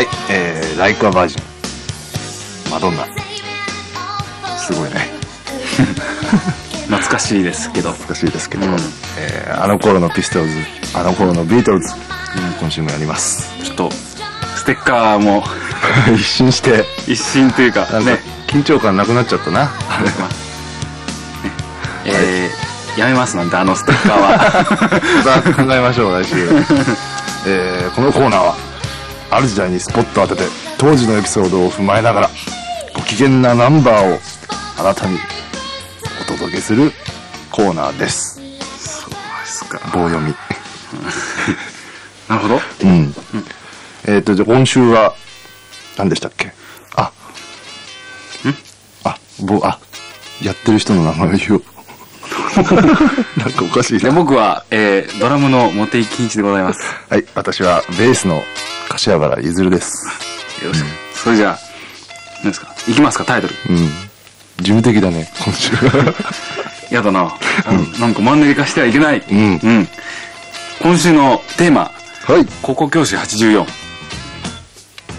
はい、えー、ライクアバージン。マドンナ。すごいね。懐かしいですけど難しいですけど、うんえーあの頃のピストルズ、あの頃のビートルズ、今週もやります。ちょっとステッカーも 一新して、一新というかね緊張感なくなっちゃったな。ね えーやめますなんてあのステッカーは また考えましょう、来週。えーこのコーナーは、ある時代にスポットを当てて、当時のエピソードを踏まえながら、ご機嫌なナンバーをあなたにお届けするコーナーです。そうですか棒読み。なるほどうん。えっ、と、じゃあ今週は、何でしたっけ？あ。あ、ぼ、あ、やってる人の名前を言おう。なんかおかしいでな。僕は、えードラムの茂木金一でございます。はい、私はベースの柏原ゆずるです。よし、それじゃあ何ですか？いきますか？タイトル。うん。事務的だね、今週は。やだな、あのなんかマンネリ化してはいけない。うん。うん、今週のテーマ。はい。高校教師84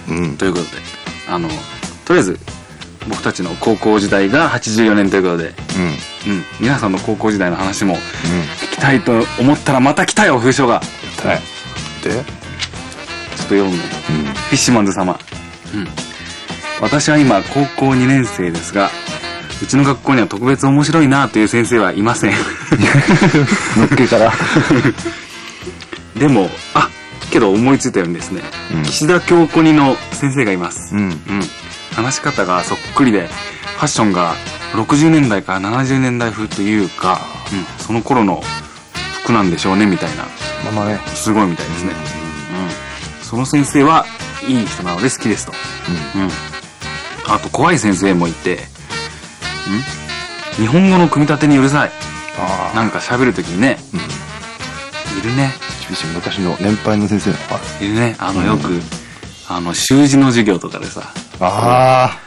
うん。ということで。あのとりあえず僕たちの高校時代が84年ということで、うん。うん、皆さんの高校時代の話も聞きたいと思ったらまた来たよ風書がはい。で、ちょっと読むねうん。フィッシュマンズ様、うん、私は今高校2年生ですがうちの学校には特別面白いなという先生はいませんのっけから。でもあけど思いついたようにですね、うん岸田京子にの先生がいます、うん。うん話し方がそっくりでファッションが60年代から70年代風というか、うん、その頃の服なんでしょうねみたいなまあまあね。すごいみたいですね、うん、その先生はいい人なので好きですとうん。あと怖い先生もいて、ん？日本語の組み立てにうるさい。なんか喋るときにね、うん。いるね。厳しい昔の年配の先生の。いるね。あの、よく、あの、習字の授業とかでさ、あ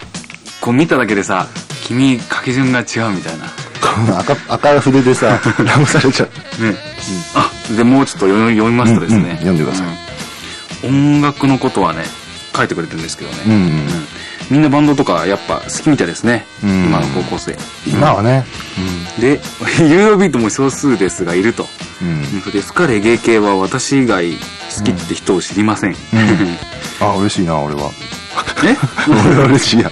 こう見ただけでさ、君、書き順が違うみたいな。赤、赤筆でさ、直されちゃう。ね。あ、で、もうちょっと読み読みますとですね、うんうん読んでくださいうん音楽のことはね、書いてくれてるんですけどね。うんうんうんみんなバンドとかやっぱ好きみたいですね。うん今の高校生。今はね。で、ユーロビートも少数ですがいると。うん。うん。それで、スカレゲー系は私以外好きって人を知りません。あ、嬉しいな、俺は。え？俺は嬉しいや。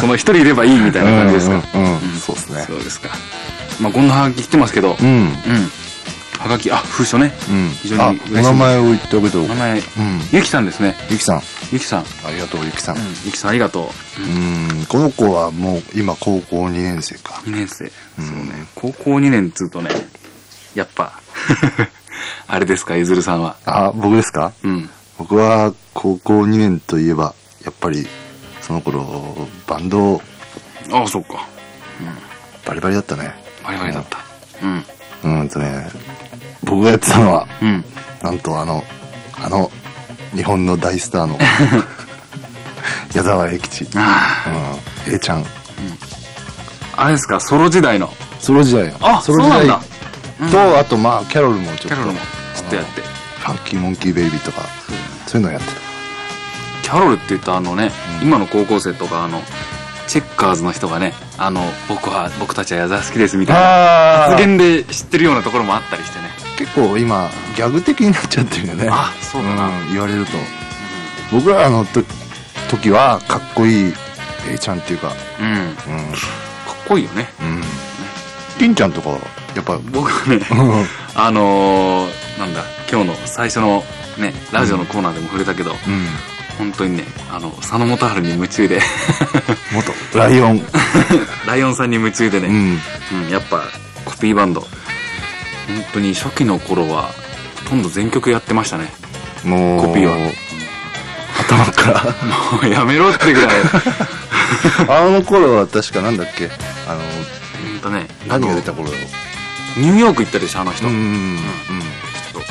その一人いればいいみたいな感じですか？うんうんうんそうですねそうですか。まあ、こんなハガキ来てますけど、うん。うん。はがき、あ、封書ね。うん非常にお名前を言っておくと。名前、うん。ゆきさんですね。ゆきさん。ゆきさん。ありがとう、ゆきさん。うん。ゆきさんありがとう。うん。この子はもう今高校2年生か。2年生。そうね。高校2年っつうとね、やっぱ、あれですか、ゆずるさんは。あ、僕ですか？うん。僕は高校2年といえば、やっぱり、その頃、バンド、ああ、そっか。バリバリだったね。バリバリだった。うん。うんとね、僕がやってたのは、うん。なんとあの、あの、日本の大スターの、矢沢永吉。あうん。A ちゃん。あ、あれですか、ソロ時代の。ソロ時代よ。あ、ソロ時代。と、あとまあ、キャロルもちょっと。キャロルもちょっとやって。ファンキーモンキーベイビーとか、そういうのやってた。キャロルって言ったあのね、今の高校生とかあの、チェッカーズの人がね、あの、僕は、僕たちは矢沢好きですみたいなあ発言で知ってるようなところもあったりしてね。結構今、ギャグ的になっちゃってるよね。あそうだなん言われると。僕らのと時は、かっこいい A ちゃんっていうか、うん。うん。うん。かっこいいよね。うん。金ちゃんとか、やっぱ、僕はね、あのー、なんだ、今日の最初のね、ラジオのコーナーでも触れたけど、うん。本当にね、あの、佐野元春に夢中で、元、ライオン。ライオンさんに夢中でね、うん。うん、やっぱコピーバンド本当に初期の頃はほとんど全曲やってましたねもう、コピーは頭から。もうやめろってぐらい あの頃は確かなんだっけ？あの、ほんとね何が出た頃だろニューヨーク行ったでしょあの人、う。うちょん。っとあ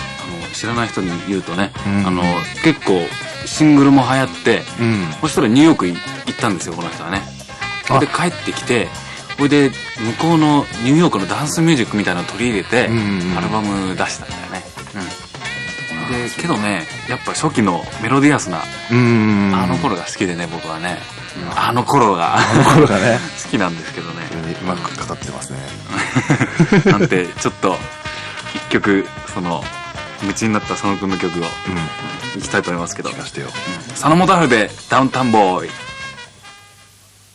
の知らない人に言うとね、うんあの結構シングルも流行ってうん。うん。そしたらニューヨークい行ったんですよこの人はねで帰ってきてそれで向こうのニューヨークのダンスミュージックみたいなのを取り入れて、うんうんうん。アルバム出したん。だよね、でけどねやっぱ初期のメロディアスなあの頃が好きでね僕はね、うん。あの頃があの頃がね。好きなんですけどね。うまく語ってますね。なんてちょっと一曲その夢中になった佐野くんの曲をうん。いきたいと思いますけど。佐野元春でダウンタウンボーイ